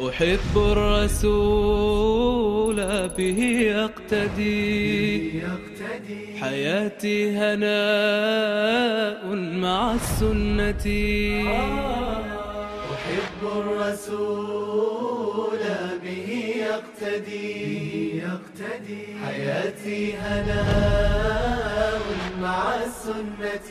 أحب الرسول به يقتدي حياتي هناء مع السنة. أحب الرسول به يقتدي حياتي هناء مع السنة.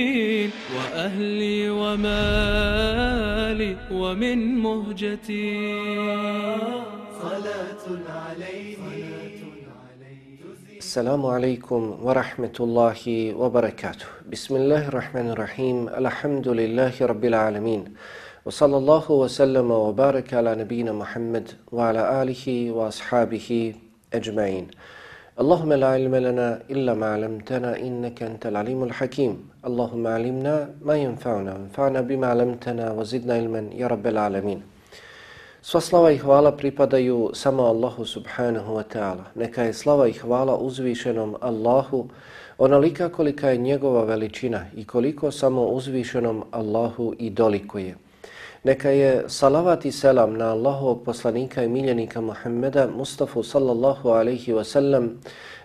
وأهلي ومالي ومن مهجتي. صلاة عليه السلام عليكم ورحمة الله وبركاته. بسم الله الرحمن الرحيم. الحمد لله رب العالمين. وصلى الله وسلم وبارك على نبينا محمد وعلى آله وأصحابه أجمعين. اللهم لا علم لنا إلا ما علمتنا إنك أنت العليم الحكيم. اللهم علمنا ما ينفعنا وانفعنا بما علمتنا وزدنا علما يا رب العالمين Sva slava i hvala pripadaju samo Allahu subhanahu wa ta'ala. Neka je slava i hvala uzvišenom Allahu onolika kolika je njegova veličina i koliko samo uzvišenom Allahu i dolikuje. Neka je salavat i selam na Allahovog poslanika i miljenika Muhammeda Mustafa sallallahu alaihi wa sallam,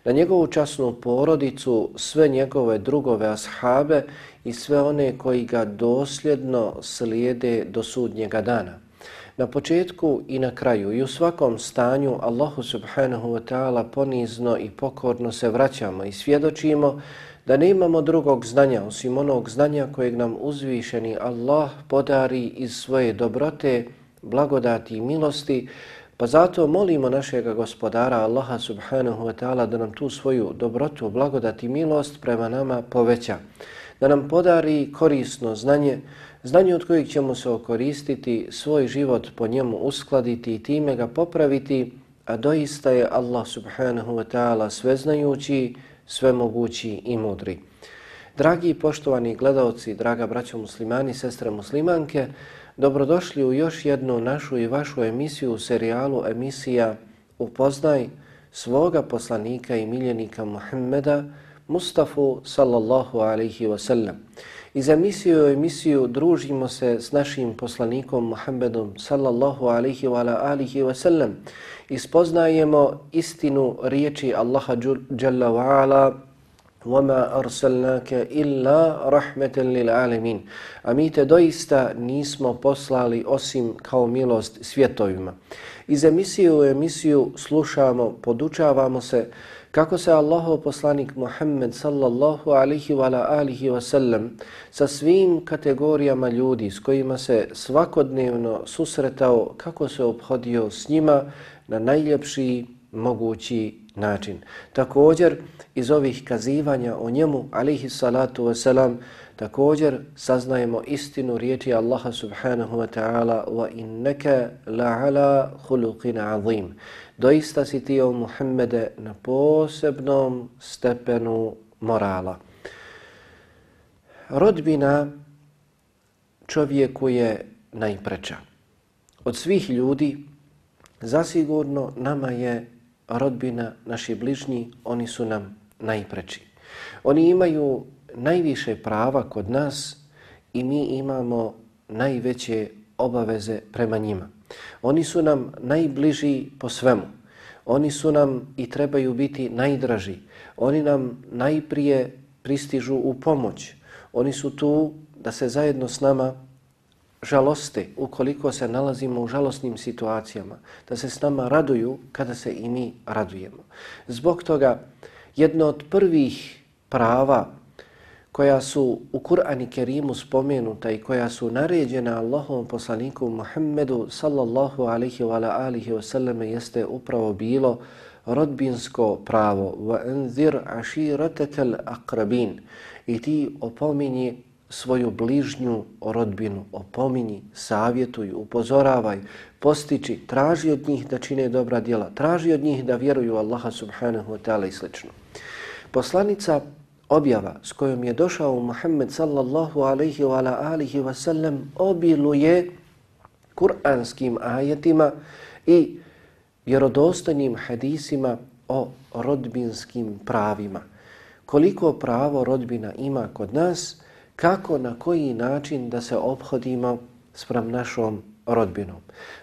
na njegovu časnu porodicu, sve njegove drugove ashabe i sve one koji ga dosljedno slijede do sudnjega dana. Na početku i na kraju i u svakom stanju Allahu subhanahu wa ta'ala ponizno i pokorno se vraćamo i svjedočimo da ne imamo drugog znanja osim onog znanja kojeg nam uzvišeni Allah podari iz svoje dobrote, blagodati i milosti, pa zato molimo našega gospodara Allaha subhanahu wa ta'ala da nam tu svoju dobrotu, blagodat i milost prema nama poveća, da nam podari korisno znanje, znanje od kojeg ćemo se okoristiti, svoj život po njemu uskladiti i time ga popraviti, a doista je Allah subhanahu wa ta'ala sveznajući, svemogući i mudri. Dragi i poštovani gledalci, draga braćo muslimani, sestre muslimanke, dobrodošli u još jednu našu i vašu emisiju u serijalu emisija Upoznaj svoga poslanika i miljenika Muhammeda, Mustafa sallallahu alaihi wa sallam. Iz emisiju u emisiju družimo se s našim poslanikom Muhammedom sallallahu alaihi wa alihi wa sallam i spoznajemo istinu riječi Allaha jalla wa ala وَمَا أَرْسَلْنَاكَ إِلَّا رَحْمَةً لِلْعَالَمِينَ A mi te doista nismo poslali osim kao milost svjetovima. Iz emisije u emisiju slušamo, podučavamo se kako se Allahov poslanik Muhammed sallallahu alihi wa alihi wa sallam sa svim kategorijama ljudi s kojima se svakodnevno susretao, kako se obhodio s njima na najljepši mogući način. Također, iz ovih kazivanja o njemu, alihi salatu wasalam, također saznajemo istinu riječi Allaha subhanahu wa ta'ala wa innaka la'ala khuluqin azim. Doista si ti o Muhammede na posebnom stepenu morala. Rodbina čovjeku je najpreča. Od svih ljudi zasigurno nama je rodbina, naši bližnji, oni su nam najpreči. Oni imaju najviše prava kod nas i mi imamo najveće obaveze prema njima. Oni su nam najbliži po svemu. Oni su nam i trebaju biti najdraži. Oni nam najprije pristižu u pomoć. Oni su tu da se zajedno s nama žaloste ukoliko se nalazimo u žalostnim situacijama, da se s nama raduju kada se i mi radujemo. Zbog toga jedno od prvih prava koja su u Kur'ani Kerimu spomenuta i koja su naređena Allahovom poslaniku Muhammedu sallallahu alaihi wa alihi wa sallam jeste upravo bilo rodbinsko pravo wa anzir ashiratakal aqrabin i ti opominji svoju bližnju rodbinu, opominji, savjetuj, upozoravaj, postiči, traži od njih da čine dobra djela, traži od njih da vjeruju Allaha subhanahu wa ta'ala i sl. Poslanica objava s kojom je došao Muhammed sallallahu alaihi wa ala alihi wa sallam obiluje kuranskim ajetima i vjerodostojnim hadisima o rodbinskim pravima. Koliko pravo rodbina ima kod nas, kako, na koji način da se obhodimo sprem našom rodbinom.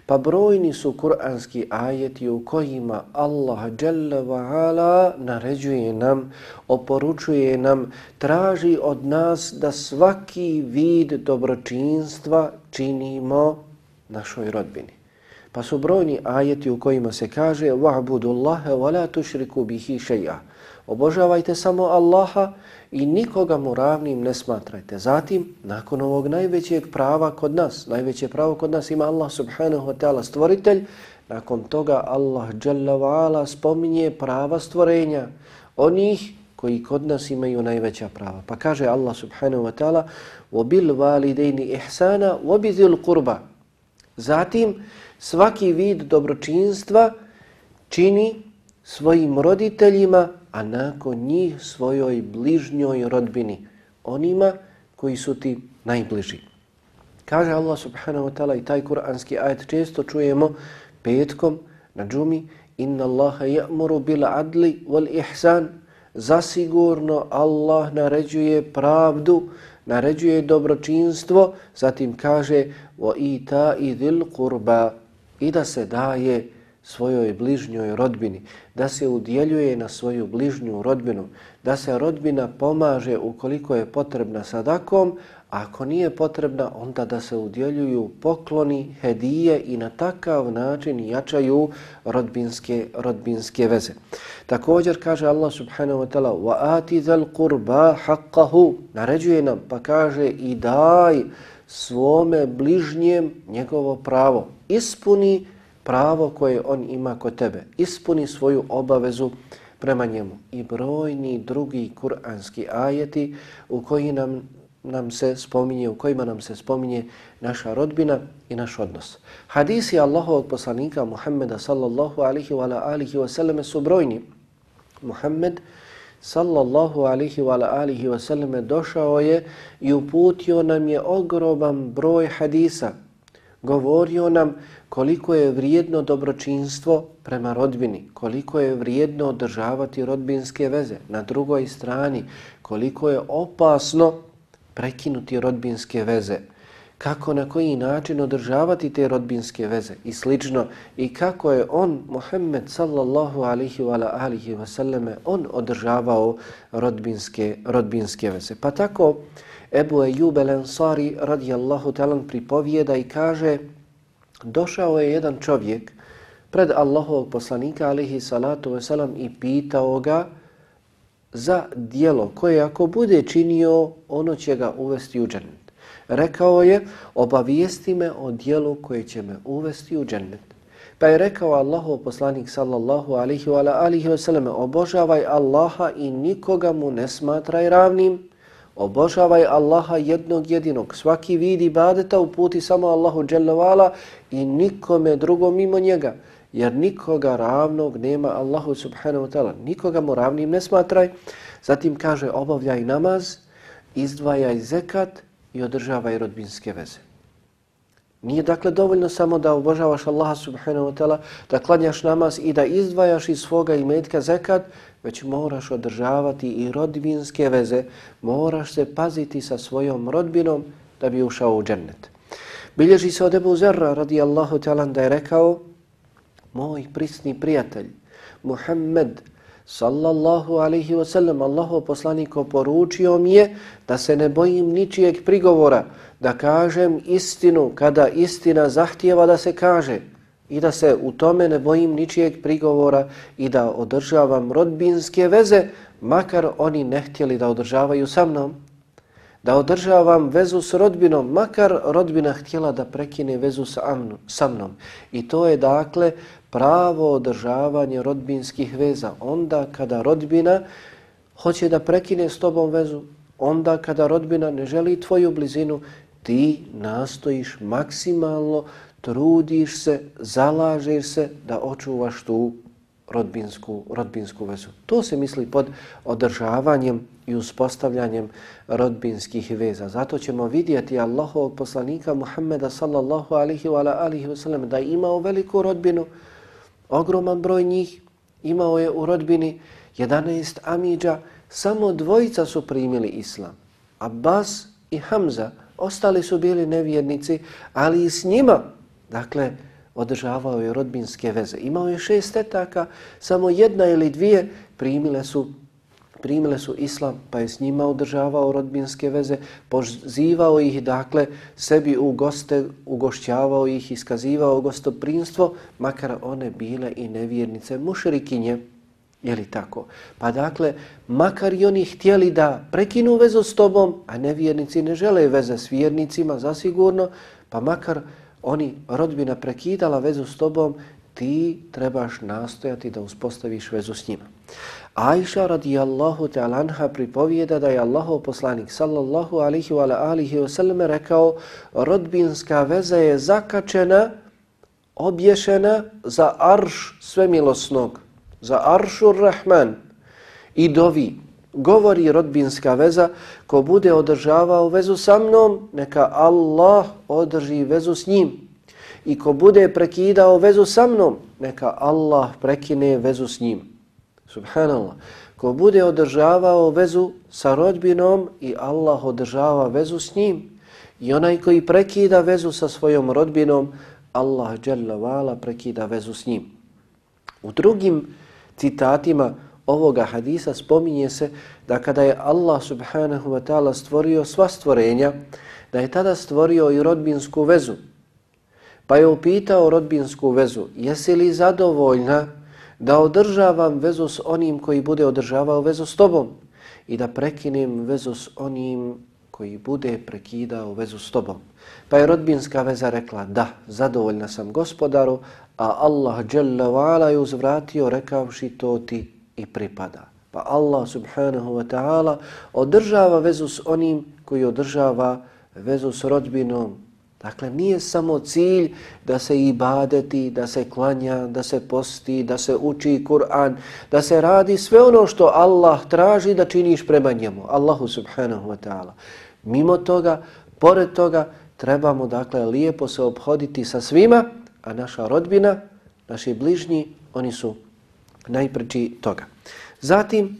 Pa brojni su kuranski ajeti u kojima Allah Jalla wa Ala naređuje nam, oporučuje nam, traži od nas da svaki vid dobročinstva činimo našoj rodbini. Pa su brojni ajeti u kojima se kaže وَعْبُدُ اللَّهَ وَلَا تُشْرِكُ بِهِ شَيْعَ Obožavajte samo Allaha i nikoga mu ravnim ne smatrajte. Zatim, nakon ovog najvećeg prava kod nas, najveće pravo kod nas ima Allah subhanahu wa ta'ala stvoritelj, nakon toga Allah jalla wa ala spominje prava stvorenja, onih koji kod nas imaju najveća prava. Pa kaže Allah subhanahu wa ta'ala وَبِلْ وَالِدَيْنِ إِحْسَانَ وَبِذِ الْقُرْبَ Zatim, svaki vid dobročinstva čini svojim roditeljima a nakon njih svojoj bližnjoj rodbini, onima koji su ti najbliži. Kaže Allah subhanahu wa ta'ala i taj kuranski ajet često čujemo petkom na džumi Inna Allaha ya'muru bil adli wal ihsan Zasigurno Allah naređuje pravdu, naređuje dobročinstvo, zatim kaže wa ita idil qurba i da se daje svojoj bližnjoj rodbini, da se udjeljuje na svoju bližnju rodbinu, da se rodbina pomaže ukoliko je potrebna sadakom, a ako nije potrebna, onda da se udjeljuju pokloni, hedije i na takav način jačaju rodbinske, rodbinske veze. Također kaže Allah subhanahu wa ta'ala وَآتِ ذَا الْقُرْبَا حَقَّهُ Naređuje nam pa kaže i daj svome bližnjem njegovo pravo. Ispuni pravo koje on ima kod tebe. Ispuni svoju obavezu prema njemu. I brojni drugi kuranski ajeti u koji nam, nam se spominje, u kojima nam se spominje naša rodbina i naš odnos. Hadisi Allahovog poslanika Muhammeda sallallahu alihi wa alihi wa sallame su brojni. Muhammed sallallahu alihi wa alihi wa sallame došao je i uputio nam je ogroman broj hadisa. Govorio nam koliko je vrijedno dobročinstvo prema rodbini, koliko je vrijedno održavati rodbinske veze. Na drugoj strani, koliko je opasno prekinuti rodbinske veze. Kako, na koji način održavati te rodbinske veze i slično. I kako je on, Muhammed sallallahu alihi wa alihi wa sallame, on održavao rodbinske, rodbinske veze. Pa tako, Ebu Ejub el-Ansari radijallahu talan pripovijeda i kaže došao je jedan čovjek pred Allahovog poslanika alihi salatu wasalam i pitao ga za dijelo koje ako bude činio, ono će ga uvesti u džennet. Rekao je, obavijesti me o dijelu koje će me uvesti u džennet. Pa je rekao Allahov poslanik sallallahu alihi wa alihi wasalam, obožavaj Allaha i nikoga mu ne smatraj ravnim, Obožavaj Allaha jednog jedinog. Svaki vid ibadeta uputi samo Allahu dželjavala i nikome drugom mimo njega. Jer nikoga ravnog nema Allahu subhanahu wa ta'ala. Nikoga mu ravnim ne smatraj. Zatim kaže obavljaj namaz, izdvajaj zekat i održavaj rodbinske veze. Nije dakle dovoljno samo da obožavaš Allaha subhanahu wa ta'ala, da klanjaš namaz i da izdvajaš iz svoga imetka zekat, već moraš održavati i rodbinske veze, moraš se paziti sa svojom rodbinom da bi ušao u džennet. Bilježi se od Ebu Zerra radijallahu ta'ala da je rekao, moj prisni prijatelj, Muhammed sallallahu alaihi wasallam, Allahov poslanik oporučio mi je da se ne bojim ničijeg prigovora, da kažem istinu kada istina zahtjeva da se kaže i da se u tome ne bojim ničijeg prigovora i da održavam rodbinske veze, makar oni ne htjeli da održavaju sa mnom, da održavam vezu s rodbinom, makar rodbina htjela da prekine vezu sa mnom. I to je dakle pravo održavanje rodbinskih veza. Onda kada rodbina hoće da prekine s tobom vezu, onda kada rodbina ne želi tvoju blizinu, ti nastojiš maksimalno, trudiš se, zalažeš se da očuvaš tu rodbinsku, rodbinsku vezu. To se misli pod održavanjem i uspostavljanjem rodbinskih veza. Zato ćemo vidjeti Allahovog poslanika Muhammeda sallallahu alihi wa alihi wa sallam da imao veliku rodbinu, ogroman broj njih, imao je u rodbini 11 amidža, samo dvojica su primili islam. Abbas i Hamza, ostali su bili nevjernici, ali i s njima, dakle, održavao je rodbinske veze. Imao je šest tetaka, samo jedna ili dvije primile su primile su islam, pa je s njima održavao rodbinske veze, pozivao ih, dakle, sebi u goste, ugošćavao ih, iskazivao gostoprinstvo, makar one bile i nevjernice mušrikinje, je li tako? Pa dakle, makar i oni htjeli da prekinu vezu s tobom, a nevjernici ne žele veze s vjernicima, zasigurno, pa makar oni rodbina prekidala vezu s tobom, ti trebaš nastojati da uspostaviš vezu s njima. Aisha radijallahu ta'ala anha pripovijeda da je Allahov poslanik sallallahu alihi wa alihi wa sallam rekao rodbinska veza je zakačena, obješena za arš svemilosnog, za aršur rahman i dovi. Govori rodbinska veza, ko bude održavao vezu sa mnom, neka Allah održi vezu s njim. I ko bude prekidao vezu sa mnom, neka Allah prekine vezu s njim. Subhanallah. Ko bude održavao vezu sa rodbinom i Allah održava vezu s njim. I onaj koji prekida vezu sa svojom rodbinom, Allah Jalla Vala prekida vezu s njim. U drugim citatima ovoga hadisa spominje se da kada je Allah subhanahu wa ta'ala stvorio sva stvorenja, da je tada stvorio i rodbinsku vezu. Pa je upitao rodbinsku vezu, jesi li zadovoljna da održavam vezu s onim koji bude održavao vezu s tobom i da prekinem vezu s onim koji bude prekidao vezu s tobom. Pa je rodbinska veza rekla, da, zadovoljna sam gospodaru, a Allah Jalla je uzvratio rekavši to ti i pripada. Pa Allah subhanahu wa ta'ala održava vezu s onim koji održava vezu s rodbinom, Dakle, nije samo cilj da se ibadeti, da se klanja, da se posti, da se uči Kur'an, da se radi sve ono što Allah traži da činiš prema njemu, Allahu subhanahu wa ta'ala. Mimo toga, pored toga, trebamo dakle lijepo se obhoditi sa svima, a naša rodbina, naši bližnji, oni su najpreći toga. Zatim,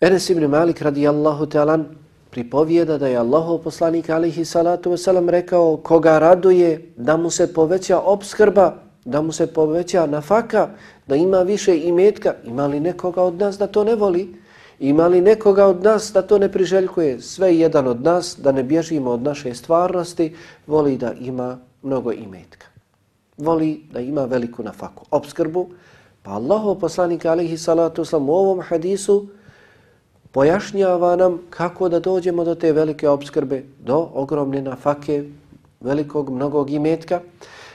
Enes ibn Malik radijallahu ta'ala pripovijeda da je Allahov poslanik alihi salatu wasalam rekao koga raduje da mu se poveća obskrba, da mu se poveća nafaka, da ima više imetka. Ima li nekoga od nas da to ne voli? Ima li nekoga od nas da to ne priželjkuje? Sve jedan od nas, da ne bježimo od naše stvarnosti, voli da ima mnogo imetka. Voli da ima veliku nafaku. Obskrbu. Pa Allahov poslanik alihi salatu uslam u ovom hadisu pojašnjava nam kako da dođemo do te velike obskrbe, do ogromne nafake, velikog mnogog imetka.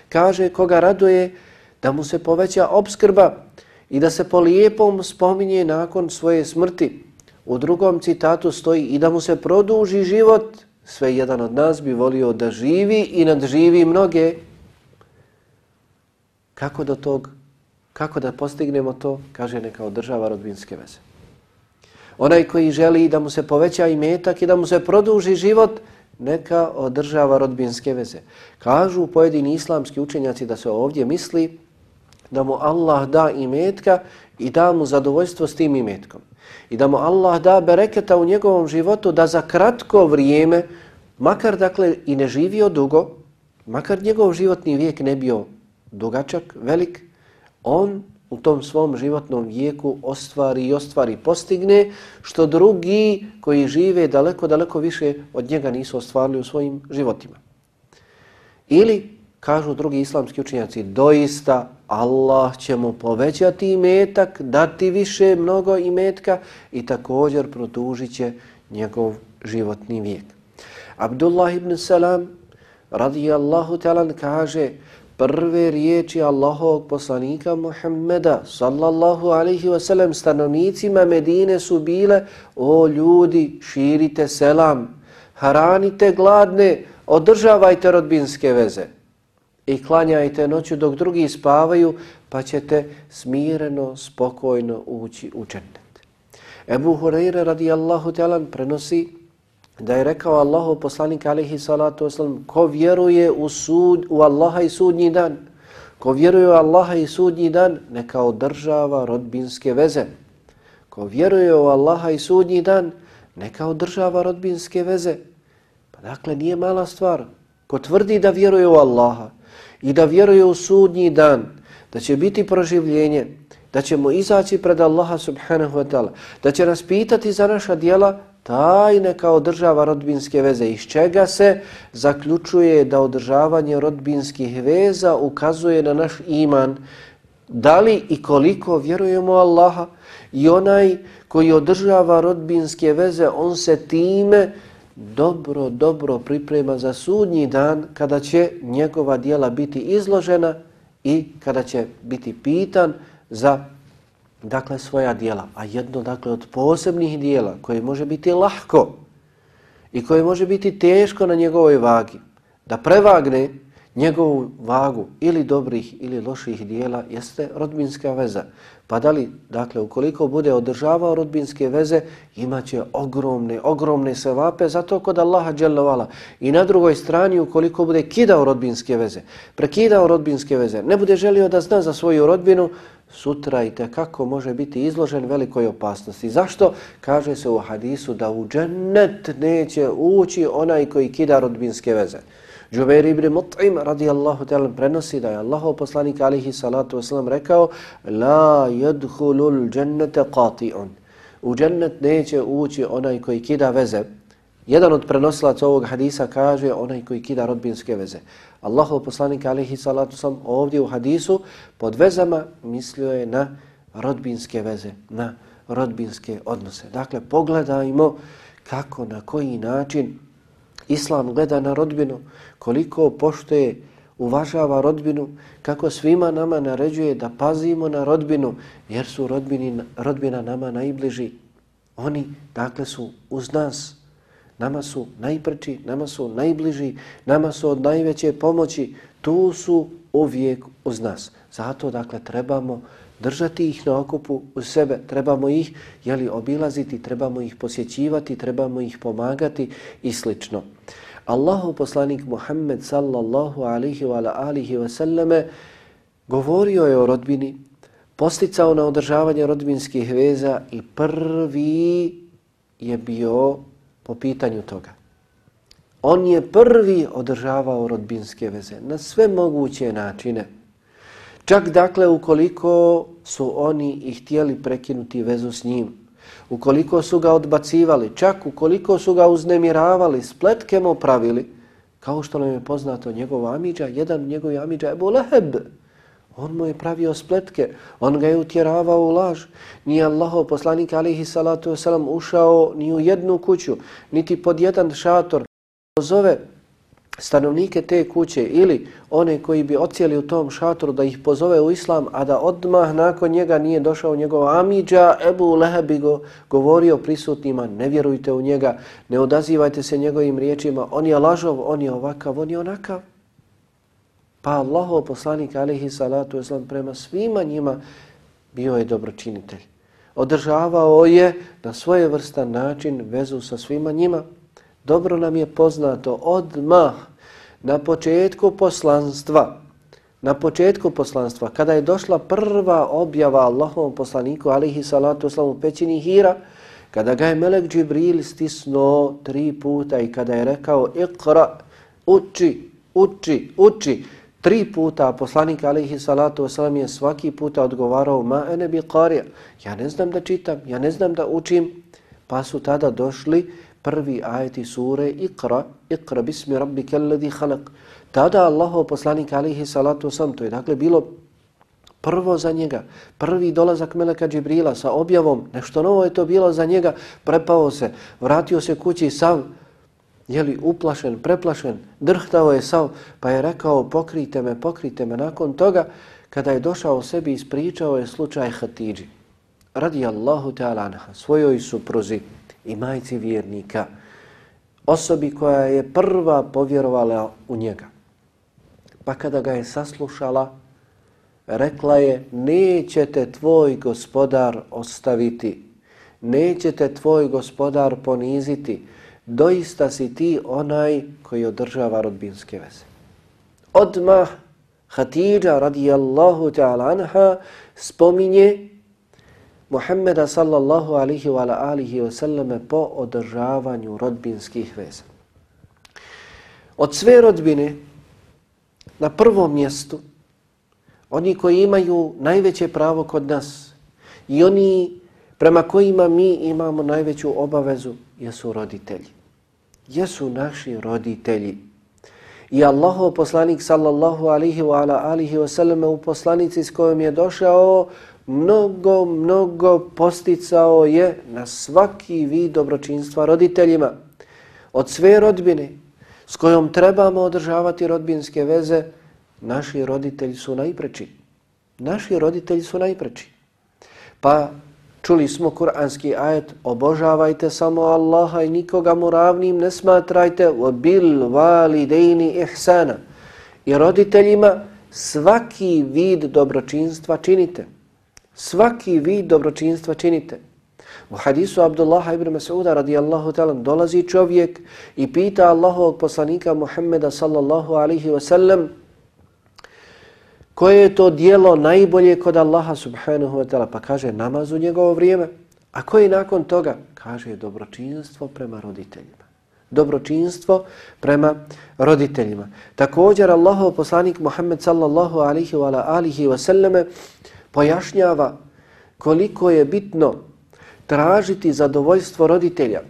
Kaže koga raduje da mu se poveća obskrba i da se po lijepom spominje nakon svoje smrti. U drugom citatu stoji i da mu se produži život. Sve jedan od nas bi volio da živi i nadživi mnoge. Kako do tog, kako da postignemo to, kaže neka održava rodbinske veze. Onaj koji želi da mu se poveća i metak i da mu se produži život, neka održava rodbinske veze. Kažu pojedini islamski učenjaci da se ovdje misli da mu Allah da imetka i da mu zadovoljstvo s tim imetkom. I da mu Allah da bereketa u njegovom životu da za kratko vrijeme, makar dakle i ne živio dugo, makar njegov životni vijek ne bio dugačak, velik, on u tom svom životnom vijeku ostvari i ostvari, postigne, što drugi koji žive daleko, daleko više od njega nisu ostvarili u svojim životima. Ili, kažu drugi islamski učinjaci, doista Allah će mu povećati imetak, dati više mnogo imetka i također produžit će njegov životni vijek. Abdullah ibn Salam radijallahu talan kaže prve riječi Allahovog poslanika Muhammeda sallallahu alaihi wasallam stanovnicima Medine su bile o ljudi širite selam, hranite gladne, održavajte rodbinske veze i klanjajte noću dok drugi spavaju pa ćete smireno, spokojno ući u džennet. Ebu Hureyre radijallahu talan prenosi da je rekao Allahu poslanik alihi salatu wasalam ko vjeruje u, sud, u Allaha i sudnji dan, ko vjeruje u Allaha i sudnji dan, neka održava rodbinske veze. Ko vjeruje u Allaha i sudnji dan, neka održava rodbinske veze. Pa dakle, nije mala stvar. Ko tvrdi da vjeruje u Allaha i da vjeruje u sudnji dan, da će biti proživljenje, da ćemo izaći pred Allaha subhanahu wa ta'ala, da će nas pitati za naša dijela, tajne kao država rodbinske veze. Iz čega se zaključuje da održavanje rodbinskih veza ukazuje na naš iman. Da li i koliko vjerujemo Allaha i onaj koji održava rodbinske veze, on se time dobro, dobro priprema za sudnji dan kada će njegova dijela biti izložena i kada će biti pitan za dakle svoja dijela, a jedno dakle od posebnih dijela koje može biti lahko i koje može biti teško na njegovoj vagi, da prevagne njegovu vagu ili dobrih ili loših dijela jeste rodbinska veza. Pa da li, dakle, ukoliko bude održavao rodbinske veze, imaće ogromne, ogromne sevape zato kod Allaha dželovala. I na drugoj strani, ukoliko bude kidao rodbinske veze, prekidao rodbinske veze, ne bude želio da zna za svoju rodbinu, sutra i kako može biti izložen velikoj opasnosti. Zašto? Kaže se u hadisu da u džennet neće ući onaj koji kida rodbinske veze. Džubeir ibn Mut'im radijallahu ta'ala prenosi da je Allahov poslanik alihi salatu wasalam rekao La yadhulul džennete qati'un. U džennet neće ući onaj koji kida veze. Jedan od prenosilaca ovog hadisa kaže onaj koji kida rodbinske veze. Allahov poslanik alihi salatu wasalam ovdje u hadisu pod vezama mislio je na rodbinske veze, na rodbinske odnose. Dakle, pogledajmo kako, na koji način Islam gleda na rodbinu, koliko poštoje, uvažava rodbinu, kako svima nama naređuje da pazimo na rodbinu, jer su rodbini, rodbina nama najbliži. Oni, dakle, su uz nas, nama su najprči, nama su najbliži, nama su od najveće pomoći, tu su uvijek uz nas. Zato, dakle, trebamo držati ih na okupu u sebe, trebamo ih jeli, obilaziti, trebamo ih posjećivati, trebamo ih pomagati i slično. Allahu poslanik Muhammed sallallahu alihi wa alihi wa sallame govorio je o rodbini, posticao na održavanje rodbinskih veza i prvi je bio po pitanju toga. On je prvi održavao rodbinske veze na sve moguće načine. Čak dakle ukoliko su oni i htjeli prekinuti vezu s njim, ukoliko su ga odbacivali, čak ukoliko su ga uznemiravali, spletkemo pravili, kao što nam je poznato njegov amiđa, jedan njegov amiđa je Buleheb. On mu je pravio spletke, on ga je utjeravao u laž. Nije Allaho poslanik alihi salatu wasalam ušao ni u jednu kuću, niti pod jedan šator. Pozove stanovnike te kuće ili one koji bi ocijeli u tom šatoru da ih pozove u islam, a da odmah nakon njega nije došao njegov Amidža, Ebu Lehebi go, govorio prisutnima, ne vjerujte u njega, ne odazivajte se njegovim riječima, on je lažov, on je ovakav, on je onakav. Pa Allaho poslanik alihi salatu islam prema svima njima bio je dobročinitelj. Održavao je na svojevrstan način vezu sa svima njima, dobro nam je poznato odmah na početku poslanstva, na početku poslanstva, kada je došla prva objava Allahovom poslaniku, alihi salatu oslam pećini Hira, kada ga je Melek Džibril stisnuo tri puta i kada je rekao ikra, uči, uči, uči, Tri puta poslanik alaihi salatu wasalam je svaki puta odgovarao ma ene bi qarija. Ja ne znam da čitam, ja ne znam da učim. Pa su tada došli prvi ajeti sure Iqra, Iqra bismi rabbike alladhi khalaq. Tada Allahov poslanik alihi salatu sam, to je dakle bilo prvo za njega, prvi dolazak Meleka Džibrila sa objavom, nešto novo je to bilo za njega, prepao se, vratio se kući sav, jeli uplašen, preplašen, drhtao je sav, pa je rekao pokrite me, pokrite me. Nakon toga, kada je došao sebi, ispričao je slučaj Hatidži. Radi Allahu ta'ala anha, svojoj supruzi i majci vjernika, osobi koja je prva povjerovala u njega. Pa kada ga je saslušala, rekla je, nećete tvoj gospodar ostaviti, nećete tvoj gospodar poniziti, doista si ti onaj koji održava rodbinske veze. Odmah Hatidža radijallahu ta'ala anha spominje Muhammeda sallallahu alihi wa alihi wa sallame po održavanju rodbinskih veza. Od sve rodbine na prvom mjestu oni koji imaju najveće pravo kod nas i oni prema kojima mi imamo najveću obavezu jesu roditelji. Jesu naši roditelji. I Allahov poslanik sallallahu alihi wa ala alihi wa sallam u poslanici s kojom je došao mnogo, mnogo posticao je na svaki vid dobročinstva roditeljima. Od sve rodbine s kojom trebamo održavati rodbinske veze, naši roditelji su najpreči. Naši roditelji su najpreči. Pa čuli smo kuranski ajet, obožavajte samo Allaha i nikoga mu ravnim ne smatrajte, bil validejni ihsana. I roditeljima svaki vid dobročinstva činite. Svaki vid dobročinstva činite. U hadisu Abdullaha ibn Mas'uda radijallahu ta'ala dolazi čovjek i pita Allahovog poslanika Muhammeda sallallahu alaihi wa sallam koje je to dijelo najbolje kod Allaha subhanahu wa ta'ala? Pa kaže namaz u njegovo vrijeme. A koji nakon toga? Kaže dobročinstvo prema roditeljima. Dobročinstvo prema roditeljima. Također Allahov poslanik Muhammed sallallahu alihi wa alihi wa sallame pojašnjava koliko je bitno tražiti zadovoljstvo roditelja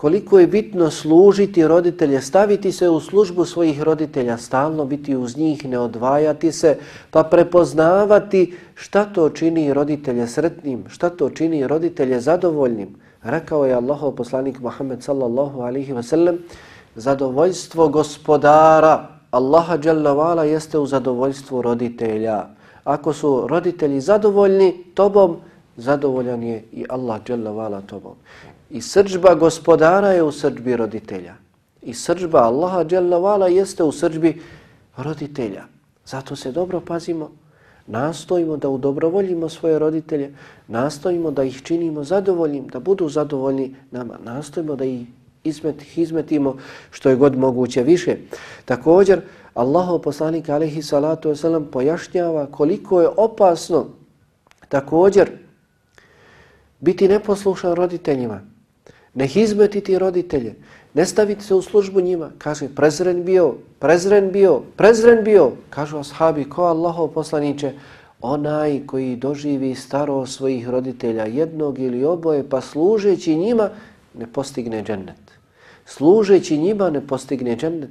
koliko je bitno služiti roditelje, staviti se u službu svojih roditelja, stalno biti uz njih, ne odvajati se, pa prepoznavati šta to čini roditelje sretnim, šta to čini roditelje zadovoljnim. Rekao je Allahov poslanik Muhammed sallallahu alihi wasallam, zadovoljstvo gospodara Allaha dželle jeste u zadovoljstvu roditelja. Ako su roditelji zadovoljni tobom, zadovoljan je i Allah dželle tobom. I srđba gospodara je u srđbi roditelja. I srđba Allaha dželavala jeste u srđbi roditelja. Zato se dobro pazimo, nastojimo da udobrovoljimo svoje roditelje, nastojimo da ih činimo zadovoljnim, da budu zadovoljni nama, nastojimo da ih izmet, izmetimo što je god moguće više. Također, Allahov poslanik alaihi salatu wasalam pojašnjava koliko je opasno također biti neposlušan roditeljima ne hizmetiti roditelje, ne staviti se u službu njima. Kaže, prezren bio, prezren bio, prezren bio. Kažu ashabi, ko Allahov poslaniće? Onaj koji doživi staro svojih roditelja, jednog ili oboje, pa služeći njima ne postigne džennet. Služeći njima ne postigne džennet.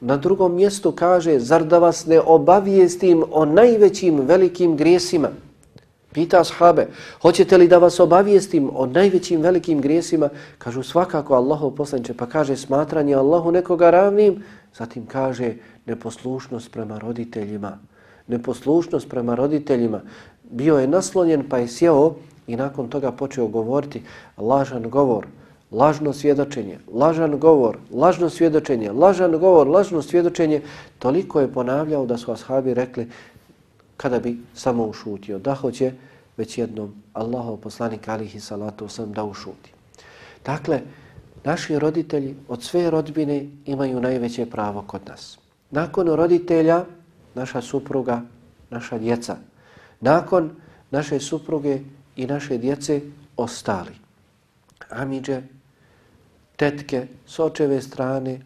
Na drugom mjestu kaže, zar da vas ne obavijestim o najvećim velikim grijesima? Pita ashabe, hoćete li da vas obavijestim o najvećim velikim grijesima? Kažu svakako Allahov poslanče, pa kaže smatranje Allahu nekoga ravnim, zatim kaže neposlušnost prema roditeljima. Neposlušnost prema roditeljima. Bio je naslonjen pa je sjeo i nakon toga počeo govoriti lažan govor, lažno svjedočenje, lažan govor, lažno svjedočenje, lažan govor, lažno svjedočenje. Toliko je ponavljao da su ashabi rekli kada bi samo ušutio. Da hoće već jednom Allahov poslanik alihi salatu sam da ušuti. Dakle, naši roditelji od sve rodbine imaju najveće pravo kod nas. Nakon roditelja, naša supruga, naša djeca. Nakon naše supruge i naše djece, ostali. Amidže, tetke s očeve strane,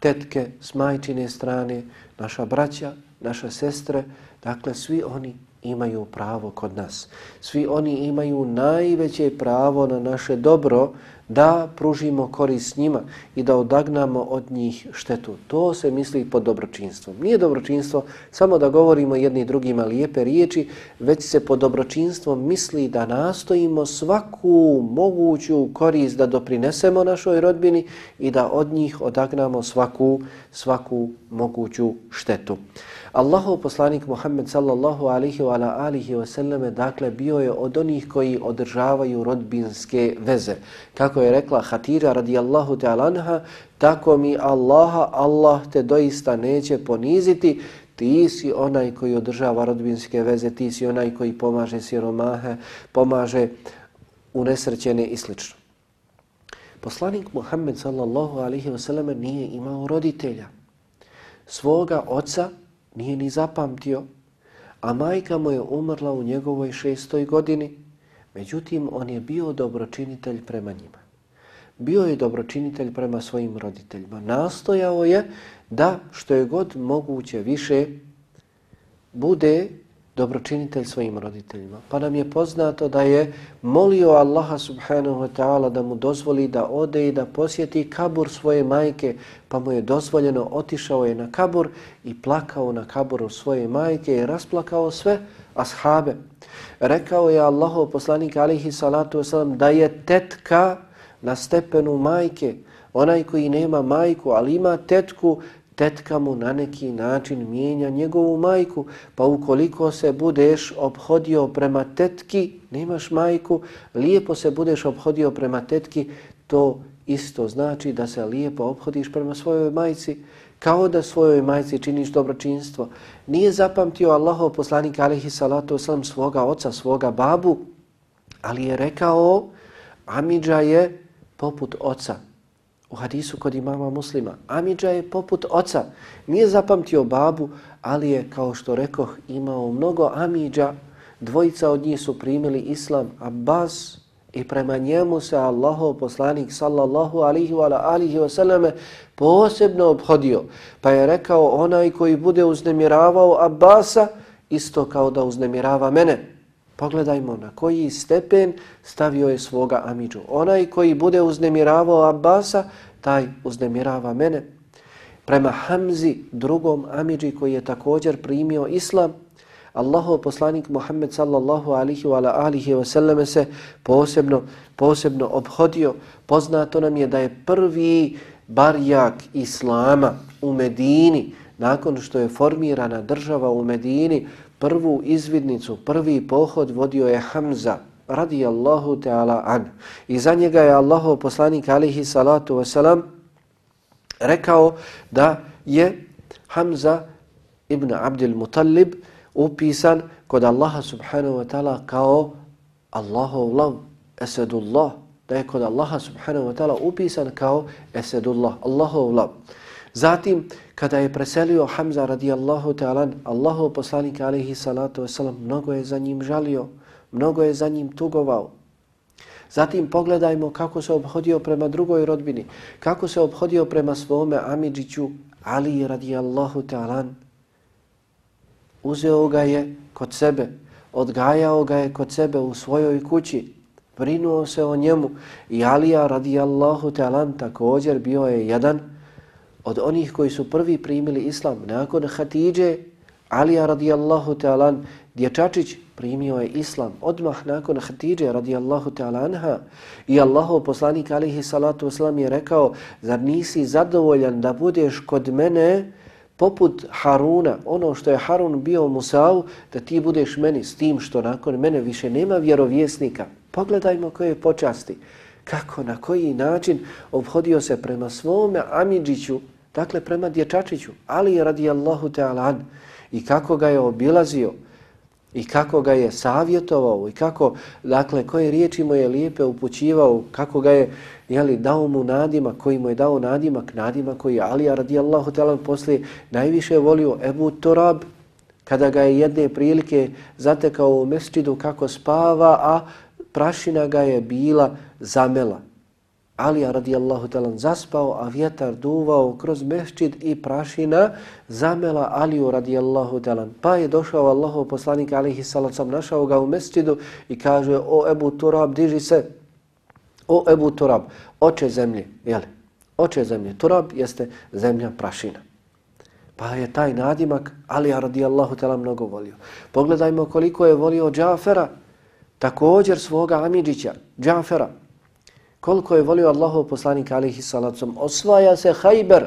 tetke s majčine strane, naša braća, naše sestre, dakle svi oni imaju pravo kod nas. Svi oni imaju najveće pravo na naše dobro da pružimo korist njima i da odagnamo od njih štetu. To se misli pod dobročinstvom. Nije dobročinstvo samo da govorimo jedni drugima lijepe riječi, već se pod dobročinstvom misli da nastojimo svaku moguću korist da doprinesemo našoj rodbini i da od njih odagnamo svaku, svaku moguću štetu. Allahov poslanik Muhammed sallallahu alihi wa alihi wa sallame dakle bio je od onih koji održavaju rodbinske veze. Kako je rekla Hatira radijallahu ta'ala anha, tako mi Allaha, Allah te doista neće poniziti, ti si onaj koji održava rodbinske veze, ti si onaj koji pomaže siromahe, pomaže unesrećene i sl. Poslanik Muhammed sallallahu alaihi wasallam nije imao roditelja. Svoga oca nije ni zapamtio, a majka mu je umrla u njegovoj šestoj godini, međutim on je bio dobročinitelj prema njima. Bio je dobročinitelj prema svojim roditeljima. Nastojao je da što je god moguće više bude dobročinitelj svojim roditeljima. Pa nam je poznato da je molio Allaha subhanahu wa ta'ala da mu dozvoli da ode i da posjeti kabur svoje majke, pa mu je dozvoljeno, otišao je na kabur i plakao na kaburu svoje majke i rasplakao sve ashabe. Rekao je Allahov poslanik alihi salatu wasalam da je tetka na stepenu majke, onaj koji nema majku, ali ima tetku, tetka mu na neki način mijenja njegovu majku, pa ukoliko se budeš obhodio prema tetki, nemaš majku, lijepo se budeš obhodio prema tetki, to isto znači da se lijepo obhodiš prema svojoj majci, kao da svojoj majci činiš dobročinstvo. Nije zapamtio Allahov poslanik alihi salatu oslam svoga oca, svoga babu, ali je rekao, Amidža je poput oca, u hadisu kod imama muslima. Amidža je poput oca. Nije zapamtio babu, ali je, kao što rekoh, imao mnogo Amidža. Dvojica od njih su primili islam, Abbas i prema njemu se Allahov poslanik sallallahu alihi wa alihi wa sallame posebno obhodio. Pa je rekao onaj koji bude uznemiravao Abbasa, isto kao da uznemirava mene. Pogledajmo na koji stepen stavio je svoga Amidžu. Onaj koji bude uznemiravao Abbasa, taj uznemirava mene. Prema Hamzi, drugom Amidži koji je također primio Islam, Allahov poslanik Muhammed sallallahu alihi wa alihi wa sallame se posebno, posebno obhodio. Poznato nam je da je prvi barjak Islama u Medini, nakon što je formirana država u Medini, prvu izvidnicu, prvi pohod vodio je Hamza radijallahu ta'ala an. I za njega je Allahov poslanik alihi salatu wasalam rekao da je Hamza ibn Abdul Mutallib upisan kod Allaha subhanahu wa ta'ala kao Allahov lav, esedullah, da je kod Allaha subhanahu wa ta'ala upisan kao esedullah, Allahov lav. Zatim, kada je preselio Hamza radijallahu ta'ala, Allahov poslanik alaihi salatu wasalam, mnogo je za njim žalio, mnogo je za njim tugovao. Zatim pogledajmo kako se obhodio prema drugoj rodbini, kako se obhodio prema svome Amidžiću Ali radijallahu ta'ala. Uzeo ga je kod sebe, odgajao ga je kod sebe u svojoj kući, brinuo se o njemu i Alija radijallahu ta'ala također bio je jedan od onih koji su prvi primili islam. Nakon Hatidže, Alija radijallahu ta'ala, dječačić primio je islam. Odmah nakon Hatidže radijallahu ta'ala anha i Allahov poslanik alihi salatu wasalam je rekao, zar nisi zadovoljan da budeš kod mene poput Haruna, ono što je Harun bio Musav, da ti budeš meni s tim što nakon mene više nema vjerovjesnika. Pogledajmo koje počasti kako, na koji način obhodio se prema svome Amidžiću, dakle prema dječačiću, ali radijallahu ta'ala an, i kako ga je obilazio, i kako ga je savjetovao, i kako, dakle, koje riječi mu je lijepe upućivao, kako ga je, jeli, dao mu nadima, koji mu je dao nadimak, nadima koji je Ali radijallahu ta'ala poslije najviše volio Ebu Torab, kada ga je jedne prilike zatekao u mesčidu kako spava, a prašina ga je bila zamela. Alija radijallahu talan zaspao, a vjetar duvao kroz mešćid i prašina zamela Aliju radijallahu talan. Pa je došao Allahov poslanik alihi salacom, našao ga u mešćidu i kaže, o Ebu Turab, diži se, o Ebu Turab, oče zemlje, jeli? Oče zemlje, Turab jeste zemlja prašina. Pa je taj nadimak Alija radijallahu talan mnogo volio. Pogledajmo koliko je volio Džafera, također svoga Amidžića, Džafera, koliko je volio Allahov poslanika alihi salacom, osvaja se Hajber.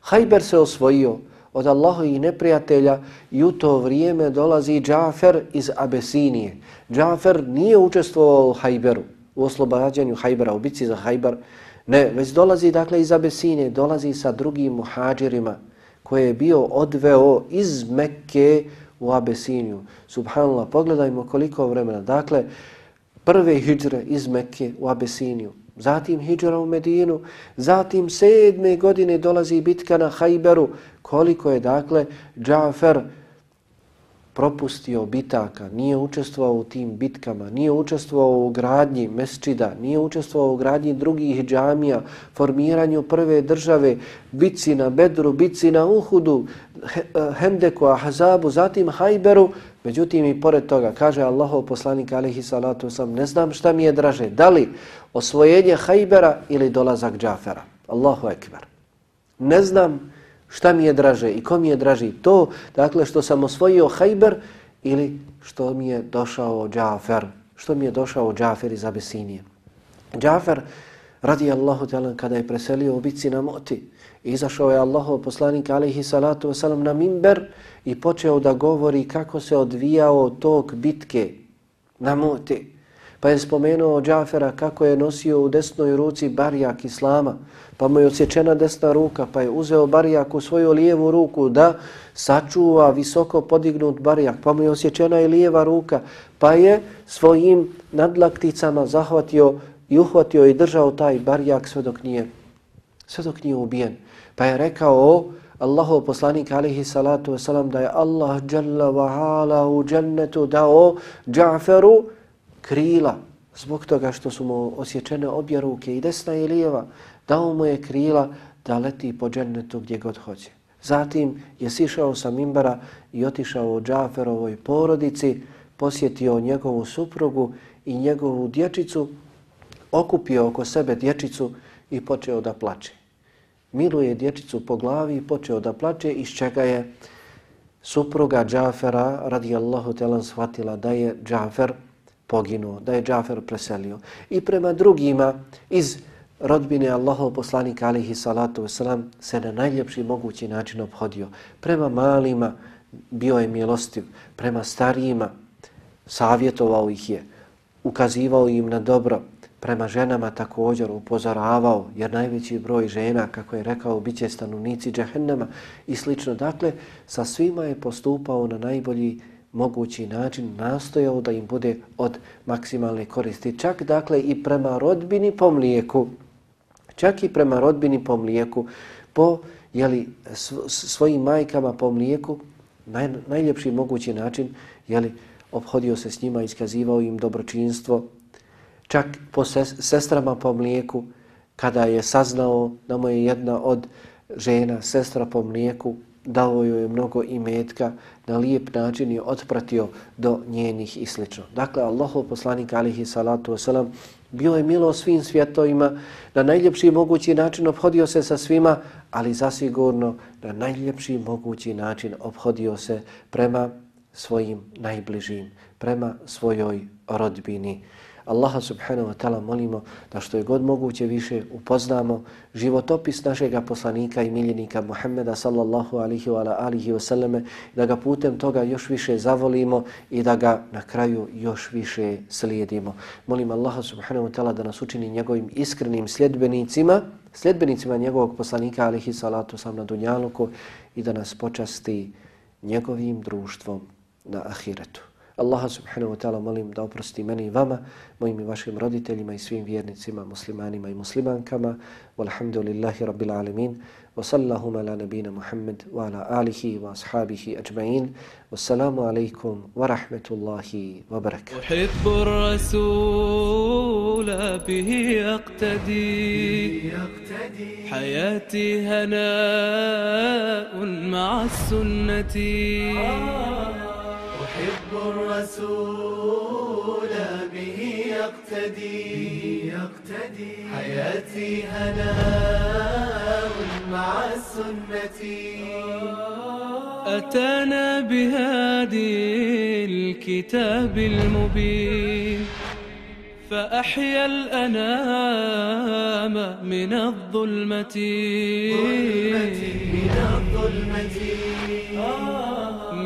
Hajber se osvojio od Allahovih neprijatelja i u to vrijeme dolazi Džafer iz Abesinije. Džafer nije učestvovao u Hajberu, u oslobađanju Hajbera, u bici za Hajber. Ne, već dolazi dakle iz Abesinije, dolazi sa drugim muhađirima koje je bio odveo iz Mekke u Abesiniju. Subhanallah, pogledajmo koliko vremena. Dakle, prve hijđre iz Mekke u Abesiniju, zatim hijđra u Medinu, zatim sedme godine dolazi bitka na Hajberu, koliko je dakle Džafer propustio bitaka, nije učestvovao u tim bitkama, nije učestvovao u gradnji mesčida, nije učestvovao u gradnji drugih džamija, formiranju prve države, bitci na Bedru, bitci na Uhudu, e, Hendeku, Ahzabu, zatim Hajberu, Međutim, i pored toga, kaže Allahov poslanik alihi salatu sam, ne znam šta mi je draže, da li osvojenje Hajbera ili dolazak Džafera. Allahu ekber. Ne znam šta mi je draže i ko mi je draži to, dakle, što sam osvojio Hajber ili što mi je došao Džafer, što mi je došao Džafer iz Abesinije. Džafer, radi Allahu talan, kada je preselio u bici na moti, izašao je Allahov poslanik alaihi salatu wasalam na mimber, i počeo da govori kako se odvijao tok bitke na moti. Pa je spomenuo Džafera kako je nosio u desnoj ruci barijak Islama, pa mu je odsječena desna ruka, pa je uzeo barijak u svoju lijevu ruku da sačuva visoko podignut barijak, pa mu je osjećena i lijeva ruka, pa je svojim nadlakticama zahvatio i uhvatio i držao taj barijak sve dok nije, sve dok nije ubijen. Pa je rekao, o, Allahov poslanik alihi salatu wasalam da je Allah jalla wa ala u džennetu dao Džaferu krila zbog toga što su mu osjećene obje ruke i desna i lijeva dao mu je krila da leti po džennetu gdje god hoće. Zatim je sišao sa mimbara i otišao u Džaferovoj porodici, posjetio njegovu suprugu i njegovu dječicu, okupio oko sebe dječicu i počeo da plače miluje dječicu po glavi i počeo da plače, iz čega je supruga Džafera radijallahu telan shvatila da je Džafer poginuo, da je Džafer preselio. I prema drugima iz rodbine Allahov poslanika alihi salatu wasalam se na najljepši mogući način obhodio. Prema malima bio je milostiv, prema starijima savjetovao ih je, ukazivao im na dobro, prema ženama također upozoravao, jer najveći broj žena, kako je rekao, bit će stanovnici džahennama i slično. Dakle, sa svima je postupao na najbolji mogući način, nastojao da im bude od maksimalne koristi. Čak, dakle, i prema rodbini po mlijeku, čak i prema rodbini po mlijeku, po jeli, svojim majkama po mlijeku, naj, najljepši mogući način, jeli, obhodio se s njima, iskazivao im dobročinstvo, čak po sestrama po mlijeku, kada je saznao da mu je jedna od žena, sestra po mlijeku, dao joj je mnogo imetka, na lijep način je otpratio do njenih i sl. Dakle, Allahov poslanik alihi salatu wasalam bio je milo svim svjetovima, na najljepši mogući način obhodio se sa svima, ali zasigurno na najljepši mogući način obhodio se prema svojim najbližim, prema svojoj rodbini. Allaha subhanahu wa ta'ala molimo da što je god moguće više upoznamo životopis našega poslanika i miljenika Muhammeda sallallahu alihi wa alihi wa sallame da ga putem toga još više zavolimo i da ga na kraju još više slijedimo. Molim Allaha subhanahu wa ta'ala da nas učini njegovim iskrenim sljedbenicima, sljedbenicima njegovog poslanika alihi salatu sam na dunjaluku i da nas počasti njegovim društvom na ahiretu. Allaha subhanahu wa ta'ala molim da oprosti meni i vama, mojim i vašim roditeljima i svim vjernicima, muslimanima i muslimankama. Walhamdulillahi rabbil alamin. Wa sallahuma ala nabina Muhammad wa ala alihi wa ashabihi ajma'in. Wassalamu alaikum wa rahmetullahi wa barakatuh. أحب الرسول به أقتدي يقتدي حياتي هناء مع السنة أحب الرسول به يقتدي. يقتدي. حياتي هناء مع السنة. أتانا بهادي الكتاب المبين فأحيا الأنام من الظلمة. من الظلمة.